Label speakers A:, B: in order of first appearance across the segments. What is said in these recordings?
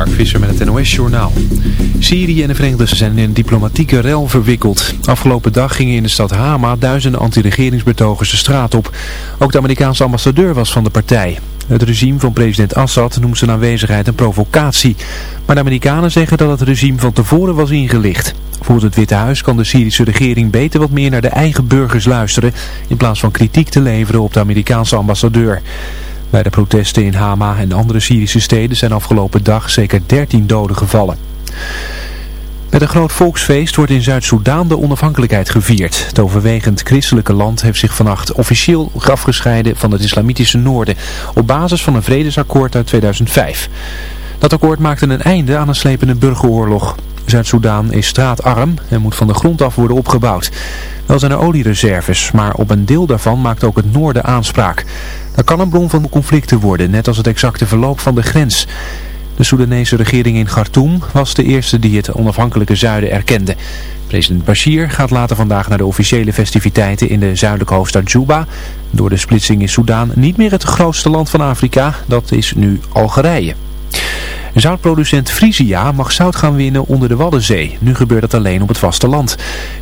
A: Mark Visser met het NOS-journaal. Syrië en de Verenigde Staten zijn in een diplomatieke rel verwikkeld. Afgelopen dag gingen in de stad Hama duizenden anti-regeringsbetogers de straat op. Ook de Amerikaanse ambassadeur was van de partij. Het regime van president Assad noemt zijn aanwezigheid een provocatie. Maar de Amerikanen zeggen dat het regime van tevoren was ingelicht. Volgens het Witte Huis kan de Syrische regering beter wat meer naar de eigen burgers luisteren... in plaats van kritiek te leveren op de Amerikaanse ambassadeur. Bij de protesten in Hama en andere Syrische steden zijn afgelopen dag zeker 13 doden gevallen. Met een groot volksfeest wordt in Zuid-Soedan de onafhankelijkheid gevierd. Het overwegend christelijke land heeft zich vannacht officieel afgescheiden van het islamitische noorden op basis van een vredesakkoord uit 2005. Dat akkoord maakte een einde aan een slepende burgeroorlog. Zuid-Soedan is straatarm en moet van de grond af worden opgebouwd. Wel zijn er oliereserves, maar op een deel daarvan maakt ook het noorden aanspraak. Dat kan een bron van conflicten worden, net als het exacte verloop van de grens. De Soedanese regering in Khartoum was de eerste die het onafhankelijke zuiden erkende. President Bashir gaat later vandaag naar de officiële festiviteiten in de zuidelijke hoofdstad Juba. Door de splitsing is Soedan niet meer het grootste land van Afrika, dat is nu Algerije. Zoutproducent Frisia mag zout gaan winnen onder de Waddenzee. Nu gebeurt dat alleen op het vasteland.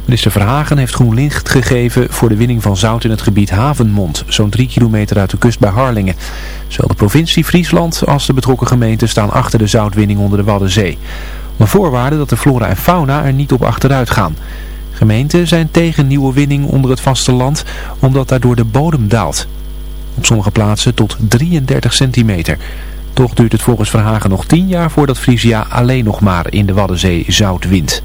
A: Minister Verhagen heeft groen licht gegeven voor de winning van zout in het gebied Havenmond, zo'n drie kilometer uit de kust bij Harlingen. Zowel de provincie Friesland als de betrokken gemeenten staan achter de zoutwinning onder de Waddenzee. Maar voorwaarde dat de flora en fauna er niet op achteruit gaan. Gemeenten zijn tegen nieuwe winning onder het vasteland, omdat daardoor de bodem daalt. Op sommige plaatsen tot 33 centimeter. Toch duurt het volgens Verhagen nog 10 jaar voordat Frisia alleen nog maar in de Waddenzee zout wint.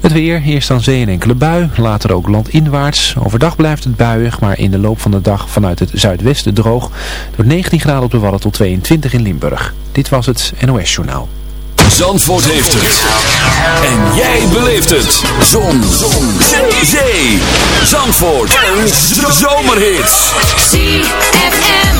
A: Het weer, eerst aan zee en enkele bui, later ook landinwaarts. Overdag blijft het buiig, maar in de loop van de dag vanuit het zuidwesten droog. Door 19 graden op de Wadden tot 22 in Limburg. Dit was het NOS Journaal.
B: Zandvoort heeft het. En jij beleeft het. Zon. Zon. Zee. Zandvoort. Een zomerhit.
C: ZFM.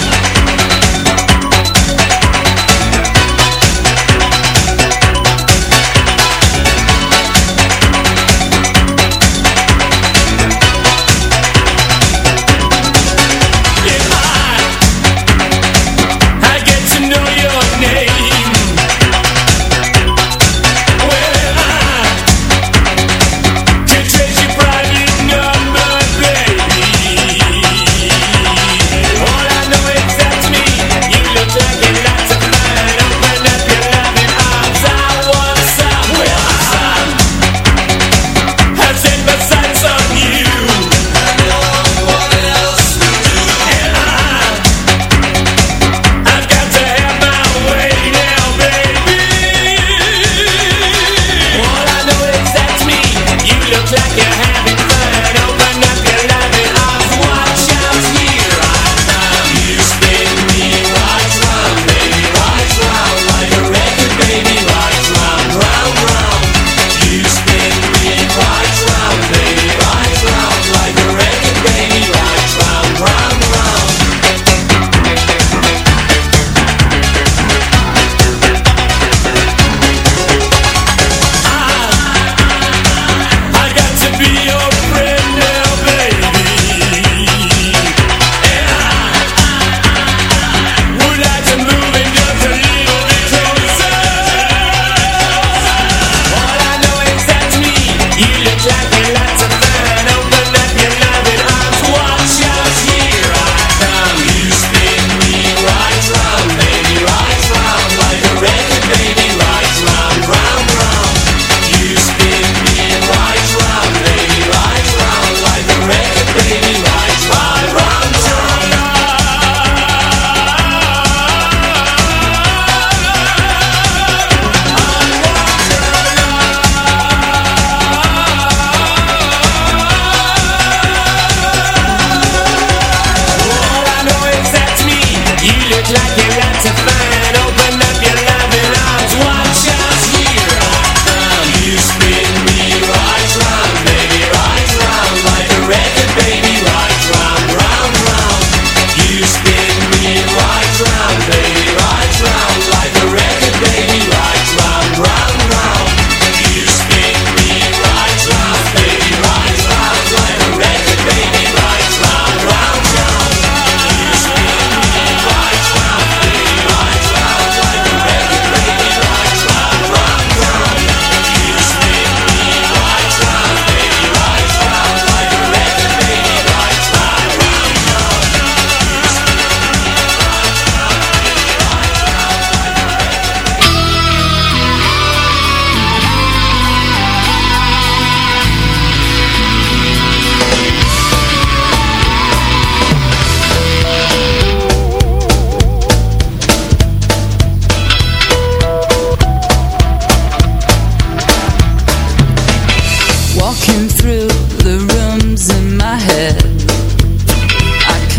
D: I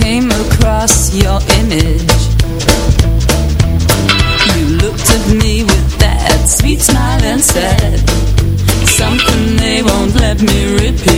E: came across your image. You looked at me with that sweet smile and said Something they won't let me repeat.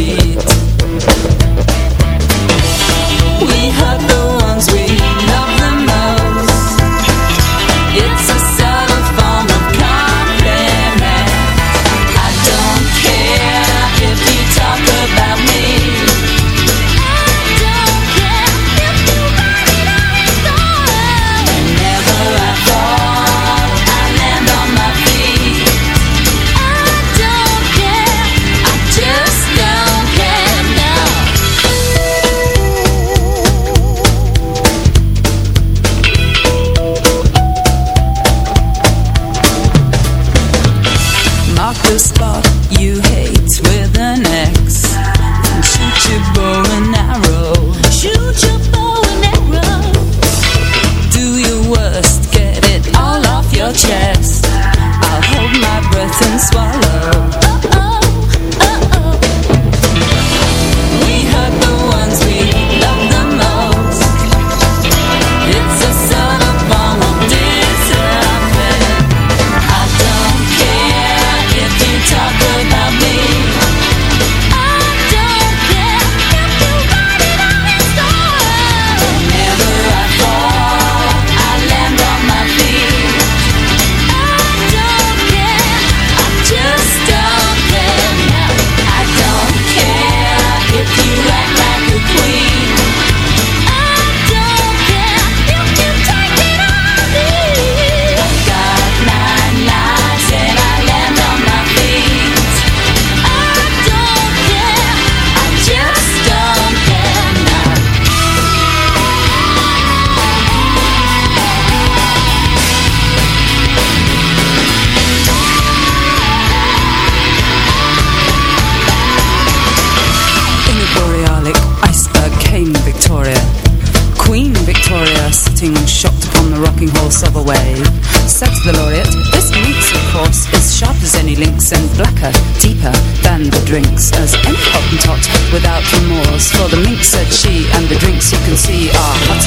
E: drinks as any hottentot without remorse. For the mink said she, and the drinks you can see are hot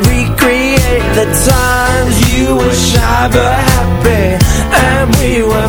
F: to recreate the times. You were shy but happy and we were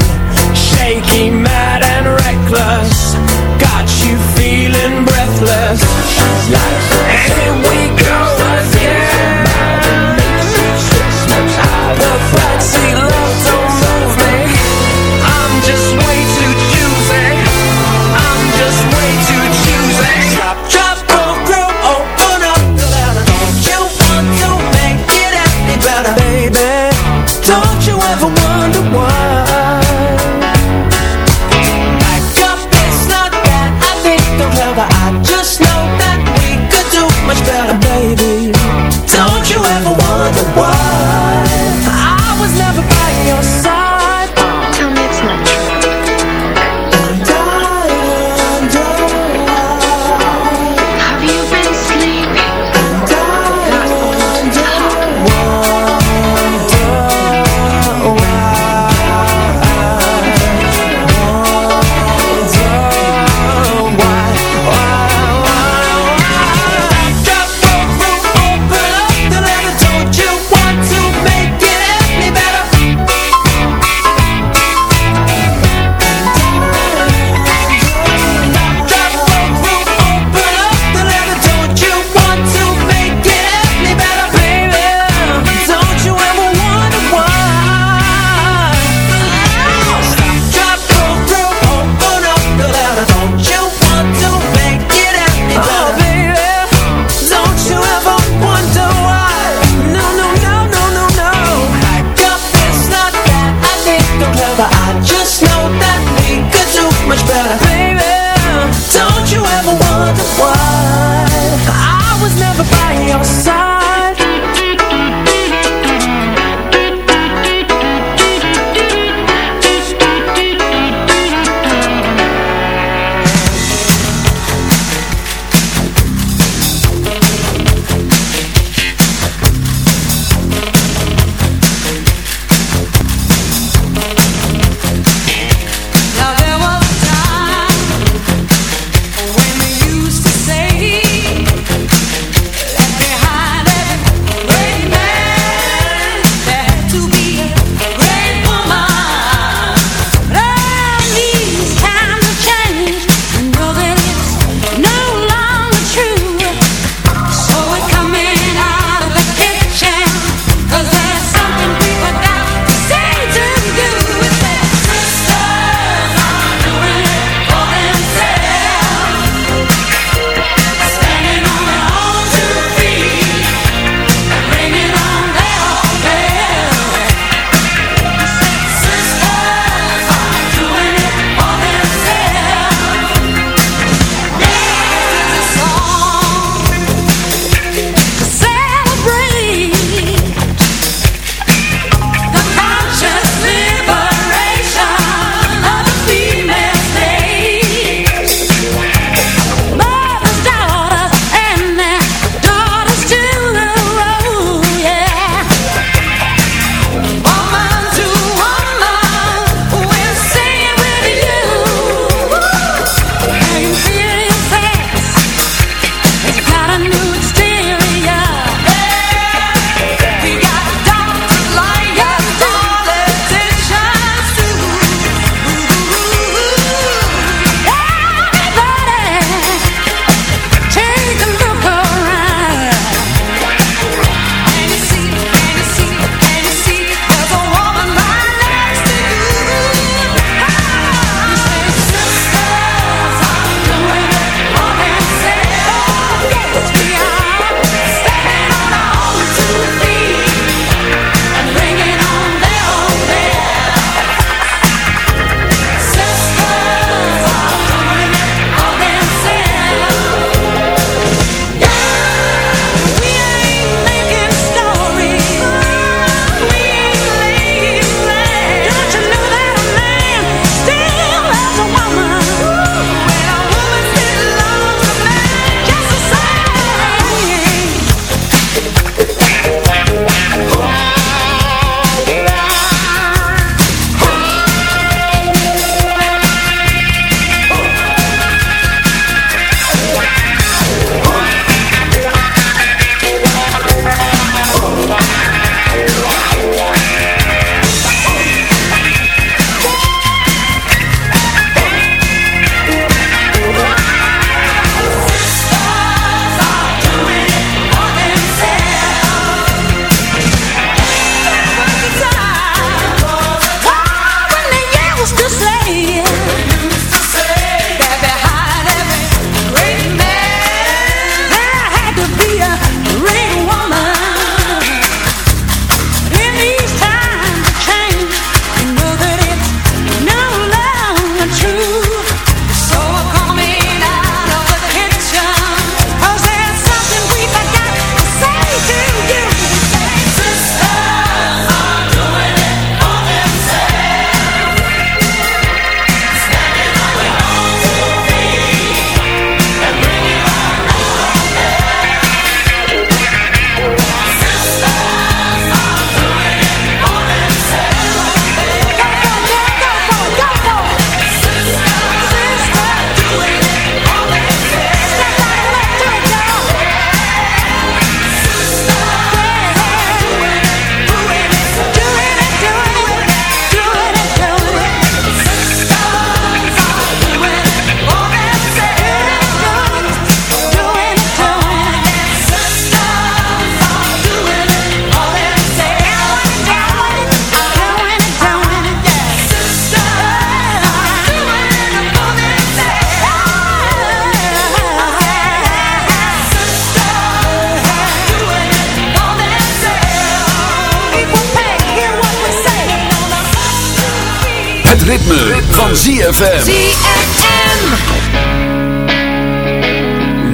B: ZFM.
C: ZFM.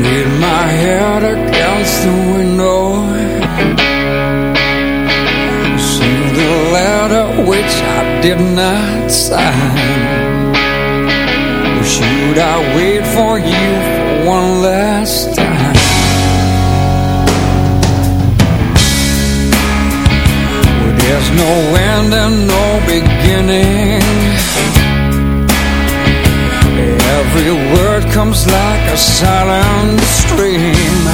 G: Lean my head against the window. See the letter which I did not sign. Should I wait for you one last time? There's no end and no beginning comes like a silent stream.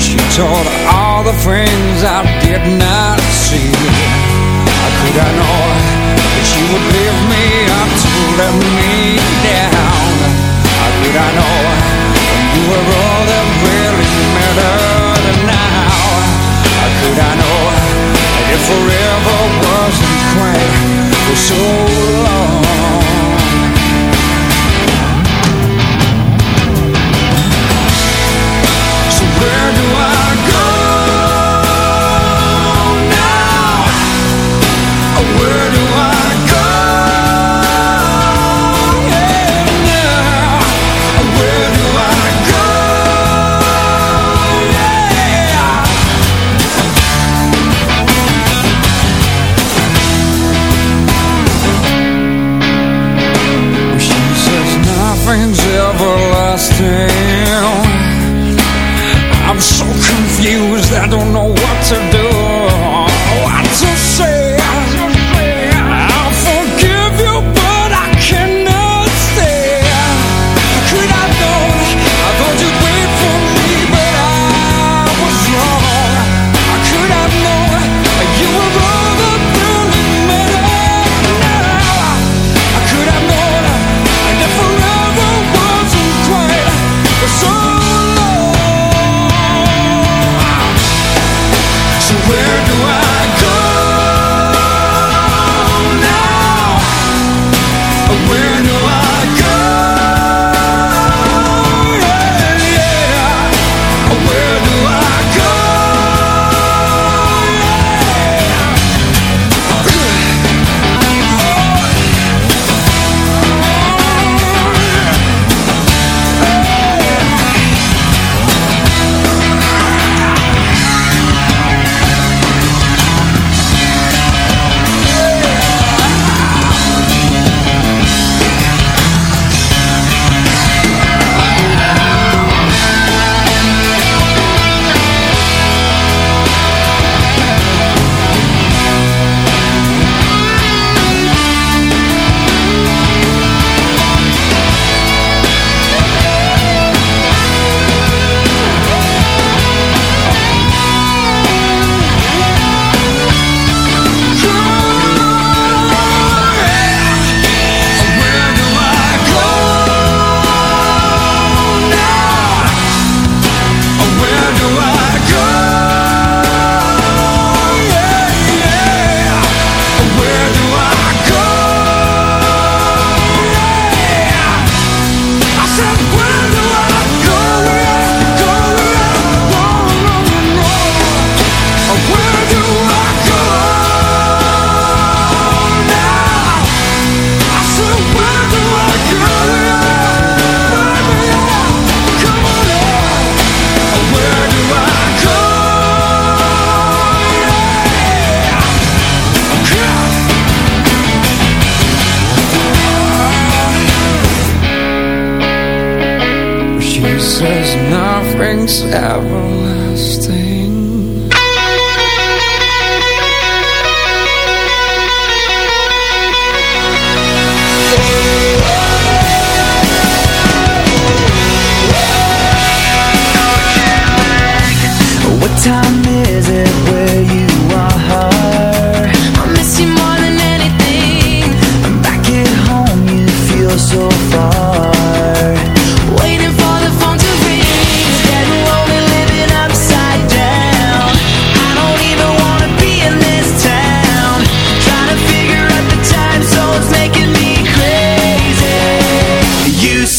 G: She told all the things I did not see. How could I know that she would leave me up to let me down. How could I know that you were all that really mattered now. How could I know that if forever wasn't quite so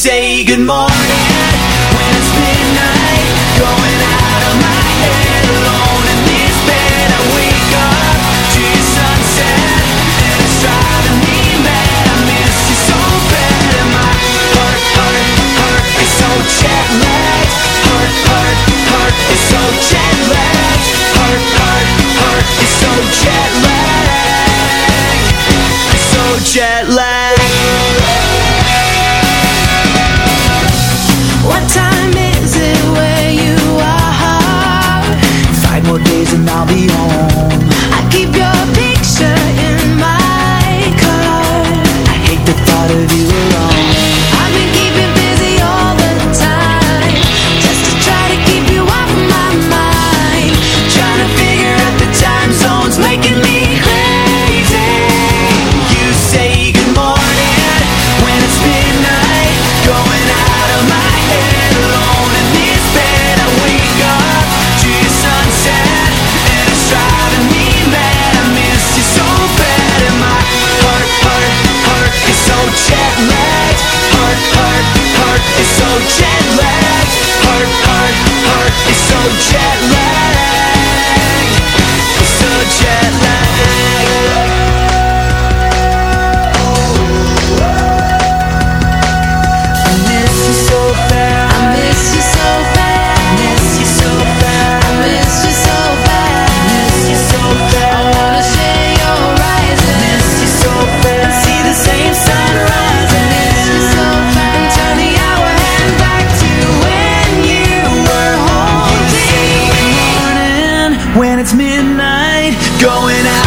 G: say
F: good morning. and it's midnight Going out.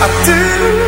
H: I do.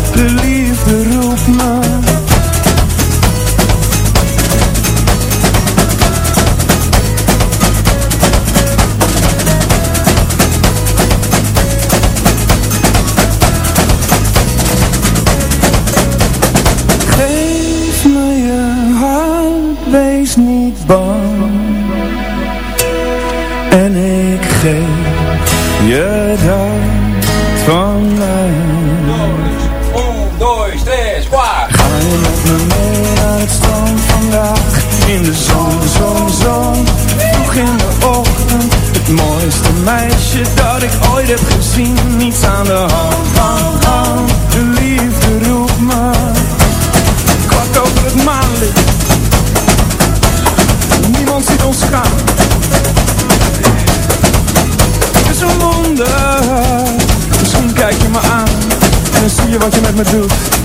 H: je wat je met me doet.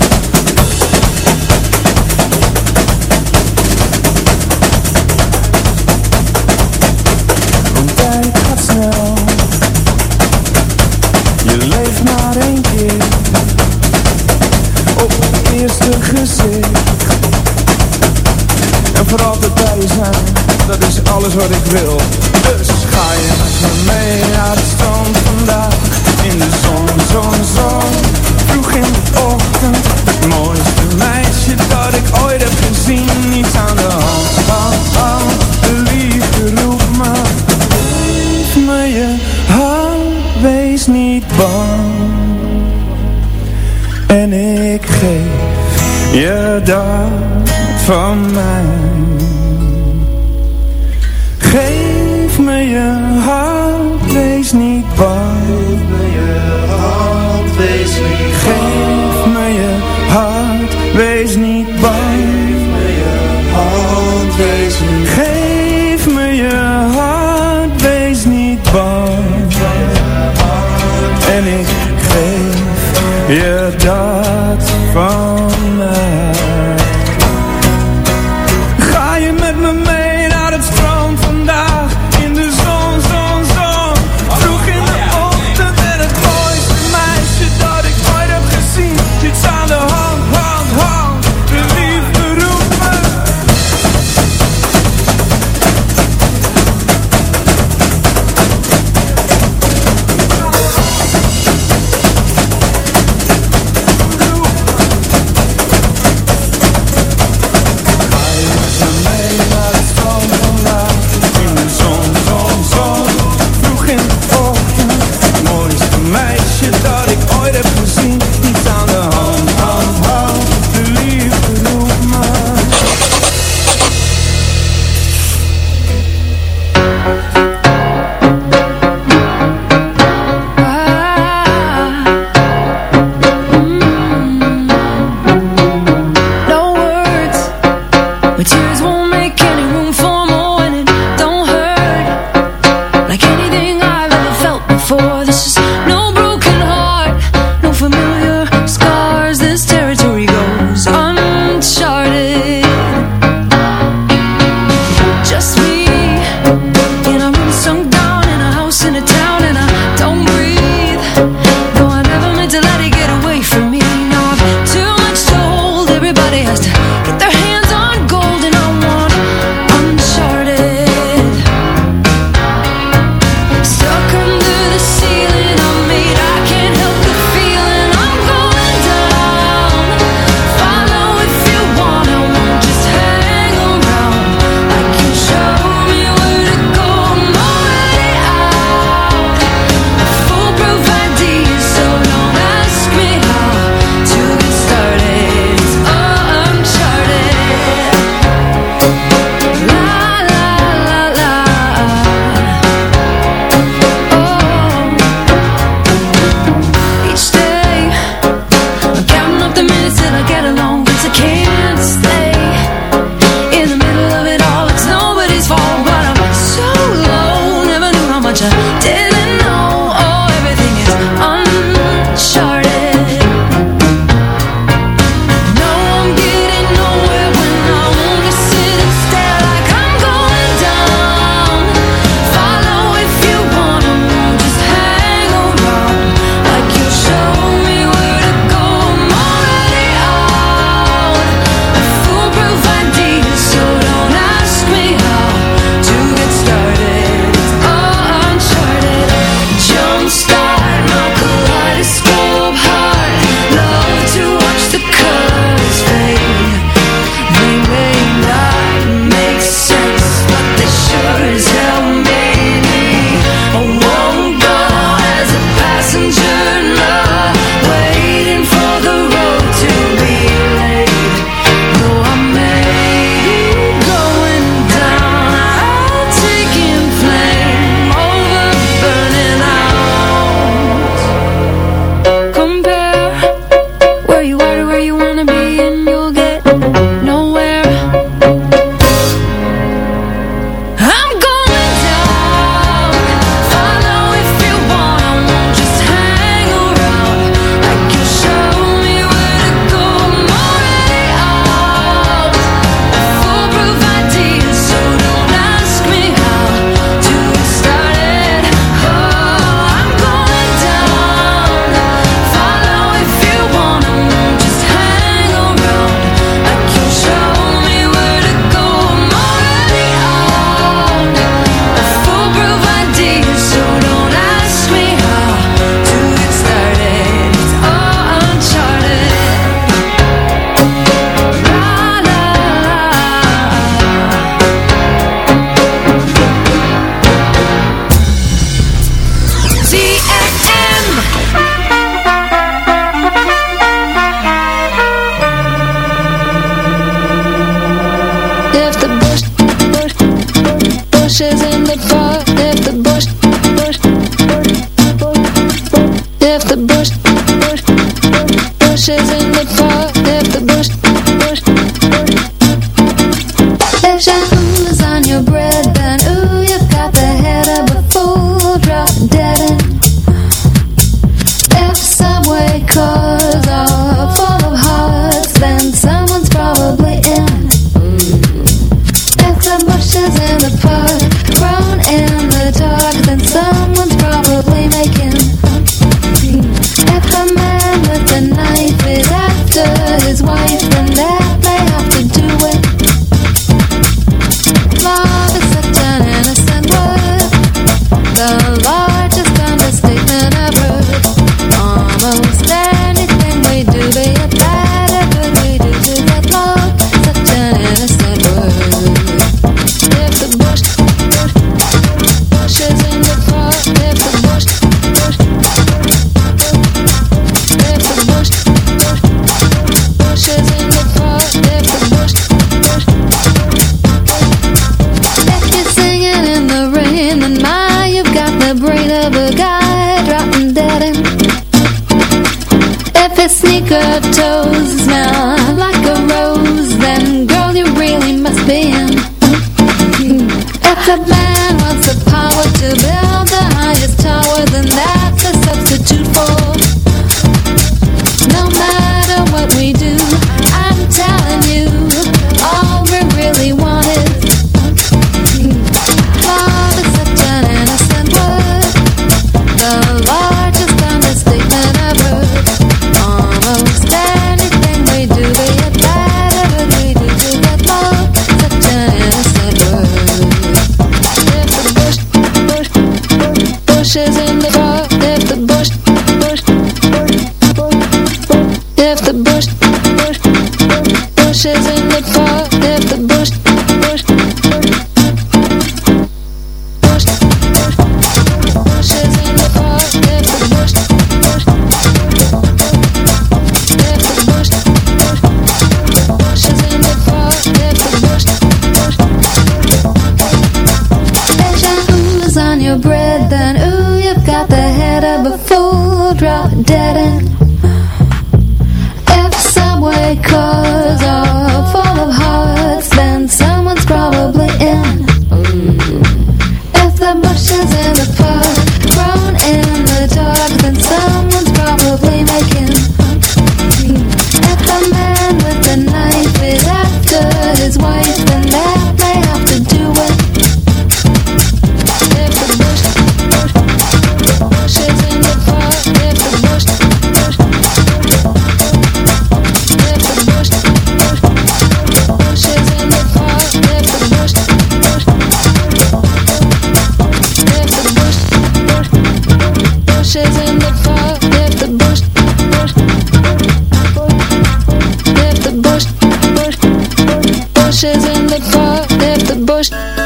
H: ashes in
I: the park, left the bush.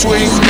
J: Swing.